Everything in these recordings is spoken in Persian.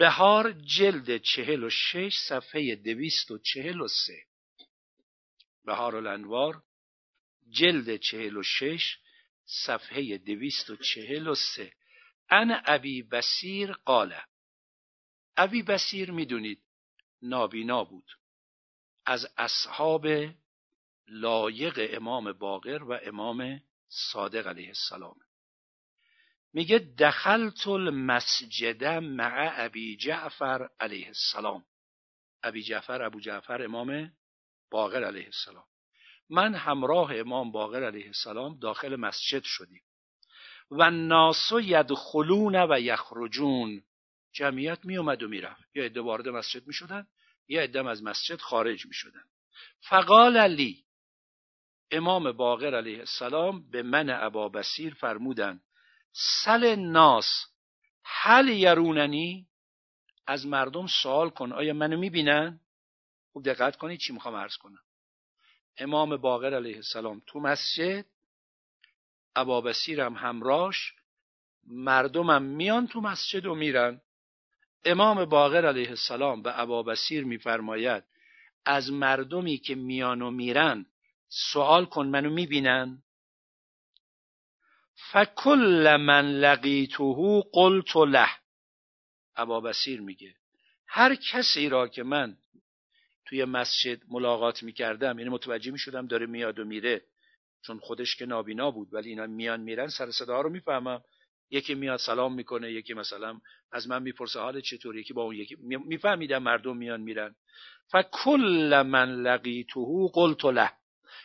بهار جلد چهل و شش صفحه دویست و چهل و سه. بهار الانوار جلد چهل و شش صفحه دویست و چهل و سه. ان ابی بسیر قاله ابی بسیر می‌دونید نابینا بود. از اصحاب لایق امام باقر و امام صادق علیه السلام. میگه دخلت المسجد مع ابی جعفر علیه السلام. ابی جعفر ابو جعفر امام باقر علیه السلام. من همراه امام باقر علیه السلام داخل مسجد شدیم. و ناس یدخلون و یخرجون. جمعیت می اومد و می‌رفت. یا عده وارد مسجد می شدن یا عده از مسجد خارج می شدن فقال علی امام باقر علیه السلام به من ابا بسیر فرمودن سل ناس. هل یروننی از مردم سوال کن. آیا منو می‌بینن؟ خوب دقت کنید چی می‌خوام عرض کنم. امام باقر علیه السلام تو مسجد ابا بسیر هم همراش مردمم میان تو مسجد و میرن. امام باقر علیه السلام به ابا بسیر میفرماید از مردمی که میان و میرن سوال کن منو می‌بینن؟ فکل من لقیته قلت له. ابا بسیر میگه هر کسی را که من توی مسجد ملاقات می‌کردم یعنی متوجه می‌شدم داره میاد و میره چون خودش که نابینا بود ولی اینا میان میرن سر صدا رو می‌فهمم. یکی میاد سلام می‌کنه یکی مثلا از من می‌پرسه حال چطور یکی با اون یکی میفهمیدم مردم میان میرن. فکل من لقیته قلت له.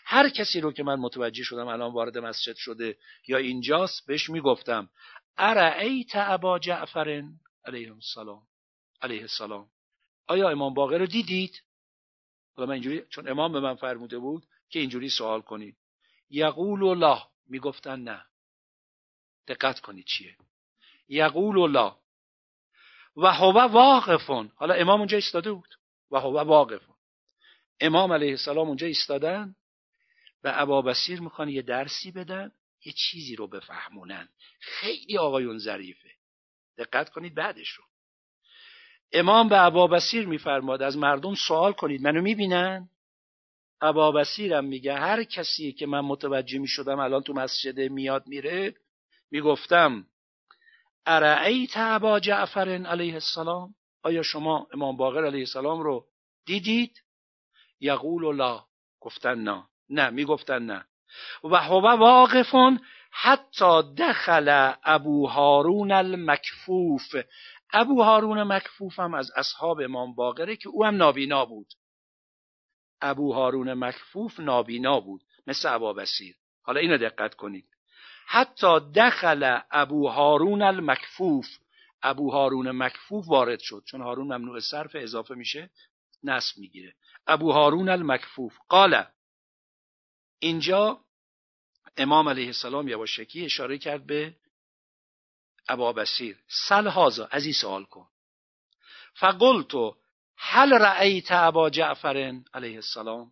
هر کسی رو که من متوجه شدم الان وارد مسجد شده یا اینجاست بهش می‌گفتم ارعیت ابا جعفر علیه السلام؟ علیه السلام. آیا امام باقر رو دیدید؟ حالا من اینجوری چون امام به من فرموده بود که اینجوری سوال کنید. یقول الله می‌گفتن نه. دقت کنید چیه. یقول الله. و هو واقفون حالا امام اونجا ایستاده بود. و هو واقفون امام علیه السلام اونجا ایستادن. و ابا بسیر می‌خوان یه درسی بدن یه چیزی رو بفهمونن. خیلی آقایون ظریفه. دقت کنید بعدش رو. امام به ابا بسیر میفرماد از مردم سوال کنید منو می‌بینن؟ ابا بسیرم میگه هر کسی که من متوجه می‌شدم الان تو مسجد میاد میره می‌گفتم ارعیت ابا جعفر علیه السلام؟ آیا شما امام باقر علیه السلام رو دیدید؟ یقول الله گفتن نه. نه می‌گفتن نه. و هو واقفون حتی دخل ابو هارون المکفوف. ابو هارون مکفوف هم از اصحاب امام باقره که او هم نابینا بود. ابو هارون مکفوف نابینا بود مثل ابا بسیر حالا اینو دقت کنید. حتی دخل ابو هارون المکفوف. ابو هارون مکفوف وارد شد چون هارون ممنوع صرف اضافه میشه نصب می‌گیره. ابو هارون المکفوف. قال اینجا امام علیه السلام یواشکی اشاره کرد به ابا بسیر سل هازا از این سوال کن. فقلتو هل رأیت ابا جعفر علیه السلام؟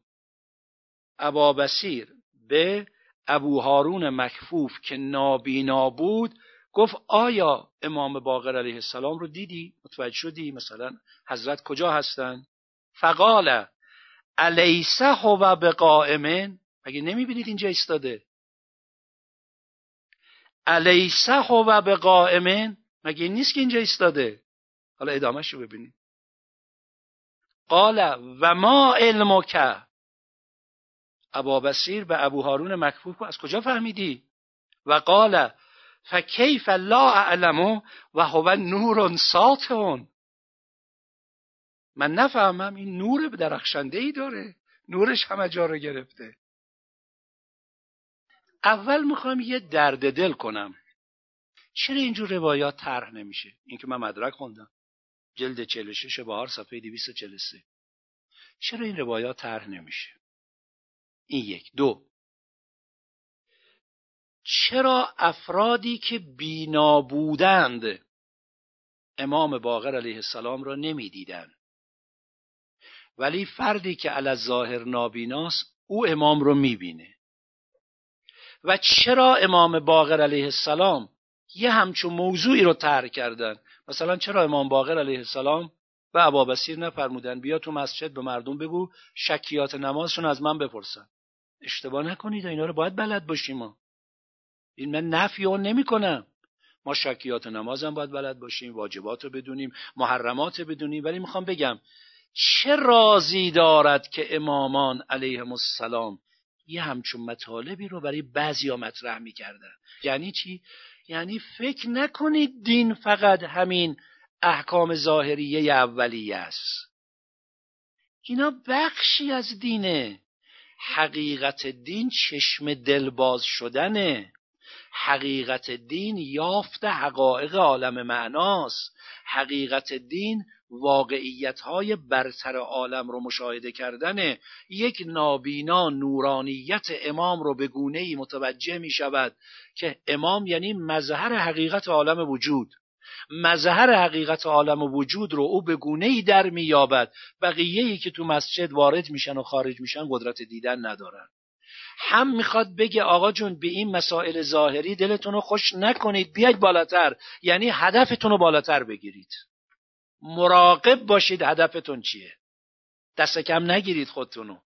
ابا بسیر به ابو هارون مکفوف که نابینا بود گفت آیا امام باقر علیه السلام رو دیدی؟ متوجه شدی؟ مثلا حضرت کجا هستن؟ فقال الیسه هو بقائمن مگه نمی‌بینید اینجا ایستاده؟ الیسه هو بقائمن مگه نیست که اینجا ایستاده؟ حالا ادامهش رو ببینید قال و ما علمک؟ ابا بسیر به ابو هارون مکفوف از کجا فهمیدی؟ و قال فکیف لا اعلمو و هو نور ساتون من نفهمم این نور درخشنده ای داره. نورش همه جا رو گرفته. اول می‌خوام یه درد دل کنم. چرا اینجور روایات طرح نمیشه؟ اینکه من مدرک خوندم. جلد 46 بهار صفحه 243 چرا این روایات طرح نمیشه؟ این یک. دو. چرا افرادی که بینا بودند امام باقر علیه السلام را نمی‌دیدند؟ ولی فردی که علی ظاهر نابیناست او امام رو می‌بینه. و چرا امام باقر علیه السلام یه همچون موضوعی رو طرح کردن؟ مثلا چرا امام باقر علیه السلام و ابابسیر نفرمودن بیا تو مسجد به مردم بگو شکیات نمازشون از من بپرسن؟ اشتباه نکنید اینا رو باید بلد باشیم ما. این من نفی اون نمی کنم ما شکیات نماز باید بلد باشیم واجبات رو بدونیم محرمات رو بدونیم ولی می‌خوام بگم چه رازی دارد که امامان علیهم السلام یه همچون مطالبی رو برای بعضی ها مطرح می‌کردن. یعنی چی؟ یعنی فکر نکنید دین فقط همین احکام ظاهریه اولیه است. اینا بخشی از دینه. حقیقت دین چشم دلباز شدنه. حقیقت دین یافت حقایق عالم معناست. حقیقت دین واقعیت های برتر عالم رو مشاهده کردن یک نابینا نورانیت امام رو به گونه ای متوجه می شود که امام یعنی مظهر حقیقت عالم وجود. مظهر حقیقت عالم وجود رو او به گونه ای در مییابد. بقیه ای که تو مسجد وارد میشن و خارج میشن قدرت دیدن ندارن. هم می‌خواد بگه آقا جون به این مسائل ظاهری دلتون رو خوش نکنید بیاید بالاتر. یعنی هدفتون رو بالاتر بگیرید. مراقب باشید هدفتون چیه. دست کم نگیرید خودتونو.